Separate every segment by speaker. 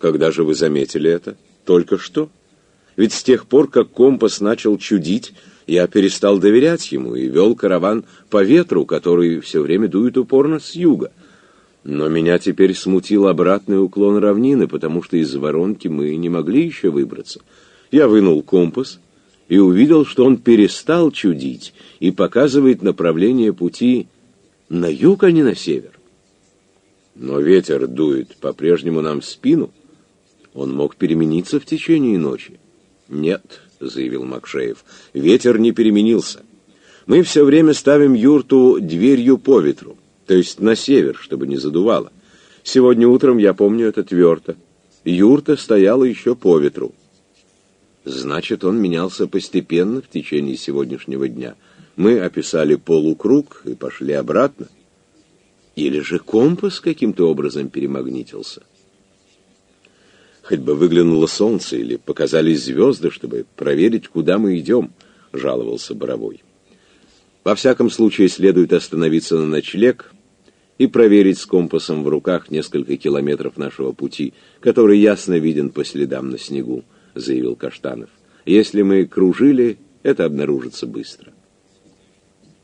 Speaker 1: Когда же вы заметили это? Только что. Ведь с тех пор, как компас начал чудить, я перестал доверять ему и вел караван по ветру, который все время дует упорно с юга. Но меня теперь смутил обратный уклон равнины, потому что из воронки мы не могли еще выбраться. Я вынул компас и увидел, что он перестал чудить и показывает направление пути на юг, а не на север. Но ветер дует по-прежнему нам в спину. Он мог перемениться в течение ночи. «Нет», — заявил Макшеев, — «ветер не переменился. Мы все время ставим юрту дверью по ветру, то есть на север, чтобы не задувало. Сегодня утром, я помню это твердо, юрта стояла еще по ветру. Значит, он менялся постепенно в течение сегодняшнего дня. Мы описали полукруг и пошли обратно. Или же компас каким-то образом перемагнитился. Хоть бы выглянуло солнце или показались звезды, чтобы проверить, куда мы идем, жаловался Боровой. Во всяком случае, следует остановиться на ночлег и проверить с компасом в руках несколько километров нашего пути, который ясно виден по следам на снегу. — заявил Каштанов. «Если мы кружили, это обнаружится быстро».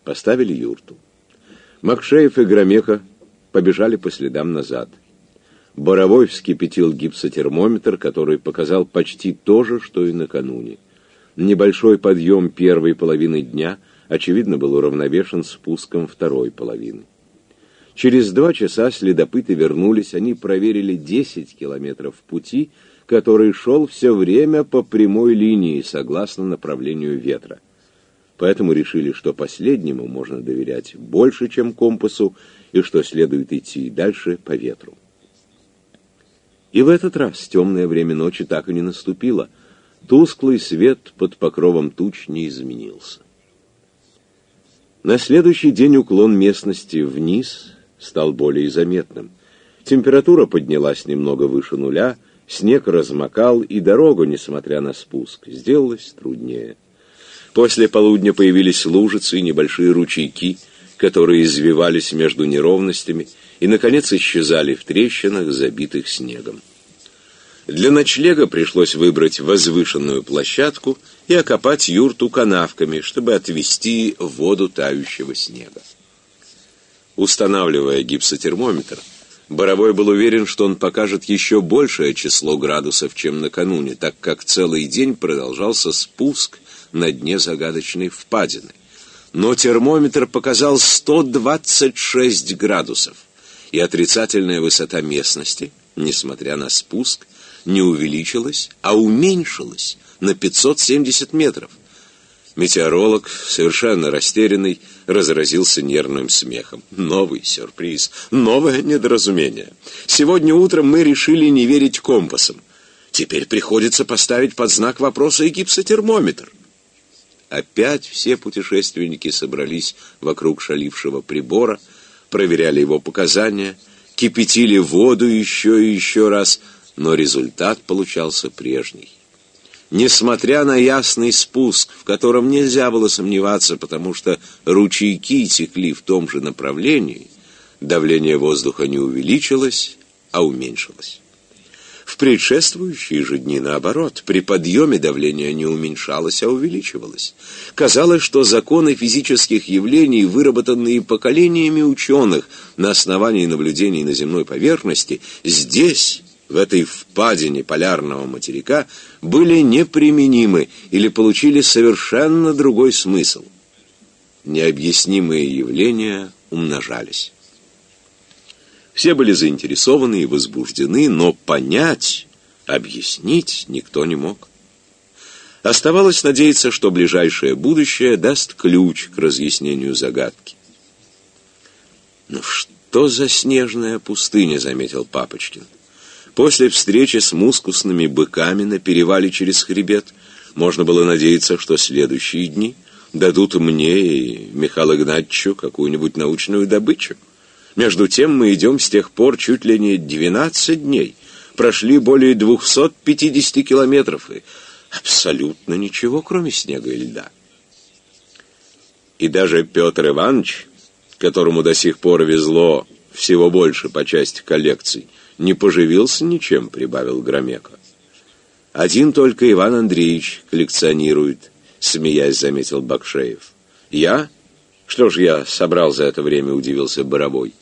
Speaker 1: Поставили юрту. Макшеев и Громеха побежали по следам назад. Боровой вскипятил гипсотермометр, который показал почти то же, что и накануне. Небольшой подъем первой половины дня, очевидно, был уравновешен спуском второй половины. Через два часа следопыты вернулись, они проверили 10 километров пути, который шел все время по прямой линии, согласно направлению ветра. Поэтому решили, что последнему можно доверять больше, чем компасу, и что следует идти дальше по ветру. И в этот раз темное время ночи так и не наступило. Тусклый свет под покровом туч не изменился. На следующий день уклон местности вниз стал более заметным. Температура поднялась немного выше нуля, Снег размокал, и дорога, несмотря на спуск, сделалась труднее. После полудня появились лужицы и небольшие ручейки, которые извивались между неровностями и, наконец, исчезали в трещинах, забитых снегом. Для ночлега пришлось выбрать возвышенную площадку и окопать юрту канавками, чтобы отвести воду тающего снега. Устанавливая гипсотермометр, Боровой был уверен, что он покажет еще большее число градусов, чем накануне, так как целый день продолжался спуск на дне загадочной впадины. Но термометр показал 126 градусов, и отрицательная высота местности, несмотря на спуск, не увеличилась, а уменьшилась на 570 метров – Метеоролог, совершенно растерянный, разразился нервным смехом. Новый сюрприз, новое недоразумение. Сегодня утром мы решили не верить компасам. Теперь приходится поставить под знак вопроса и гипсотермометр. Опять все путешественники собрались вокруг шалившего прибора, проверяли его показания, кипятили воду еще и еще раз, но результат получался прежний. Несмотря на ясный спуск, в котором нельзя было сомневаться, потому что ручейки текли в том же направлении, давление воздуха не увеличилось, а уменьшилось. В предшествующие же дни, наоборот, при подъеме давление не уменьшалось, а увеличивалось. Казалось, что законы физических явлений, выработанные поколениями ученых на основании наблюдений на земной поверхности, здесь в этой впадине полярного материка были неприменимы или получили совершенно другой смысл. Необъяснимые явления умножались. Все были заинтересованы и возбуждены, но понять, объяснить никто не мог. Оставалось надеяться, что ближайшее будущее даст ключ к разъяснению загадки. «Ну что за снежная пустыня?» — заметил Папочкин. После встречи с мускусными быками на перевале через хребет можно было надеяться, что следующие дни дадут мне и Михаилу Игнатьевичу какую-нибудь научную добычу. Между тем мы идем с тех пор чуть ли не 12 дней, прошли более 250 километров и абсолютно ничего, кроме снега и льда. И даже Петр Иванович, которому до сих пор везло всего больше по части коллекций, не поживился ничем», — прибавил Громеко. «Один только Иван Андреевич коллекционирует», — смеясь заметил Бакшеев. «Я? Что ж я собрал за это время?» — удивился Боровой.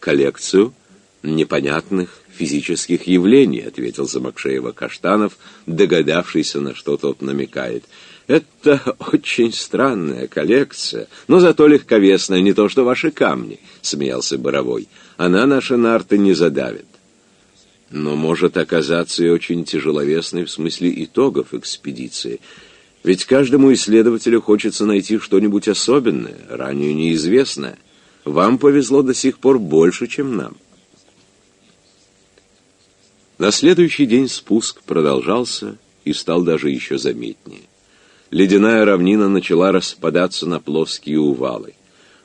Speaker 1: «Коллекцию непонятных физических явлений», — ответил за Бакшеева Каштанов, догадавшийся, на что тот намекает. «Это очень странная коллекция, но зато легковесная, не то что ваши камни», — смеялся Боровой. «Она наши нарты не задавит» но может оказаться и очень тяжеловесной в смысле итогов экспедиции. Ведь каждому исследователю хочется найти что-нибудь особенное, ранее неизвестное. Вам повезло до сих пор больше, чем нам. На следующий день спуск продолжался и стал даже еще заметнее. Ледяная равнина начала распадаться на плоские увалы.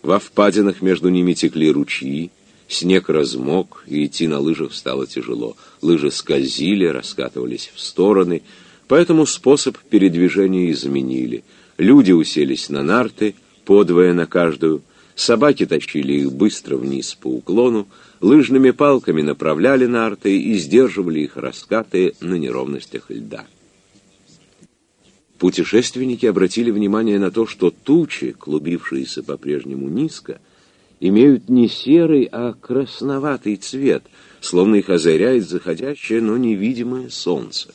Speaker 1: Во впадинах между ними текли ручьи, Снег размок, и идти на лыжах стало тяжело. Лыжи скользили, раскатывались в стороны, поэтому способ передвижения изменили. Люди уселись на нарты, подвое на каждую, собаки тащили их быстро вниз по уклону, лыжными палками направляли нарты и сдерживали их раскаты на неровностях льда. Путешественники обратили внимание на то, что тучи, клубившиеся по-прежнему низко, имеют не серый, а красноватый цвет, словно их озаряет заходящее, но невидимое солнце.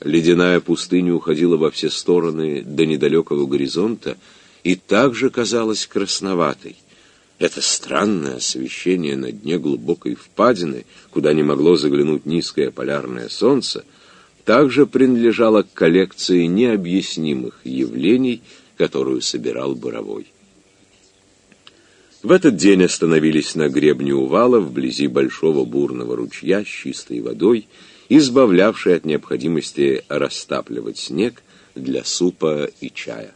Speaker 1: Ледяная пустыня уходила во все стороны до недалекого горизонта и также казалась красноватой. Это странное освещение на дне глубокой впадины, куда не могло заглянуть низкое полярное солнце, также принадлежало к коллекции необъяснимых явлений, которую собирал Боровой. В этот день остановились на гребне увала вблизи большого бурного ручья с чистой водой, избавлявшей от необходимости растапливать снег для супа и чая.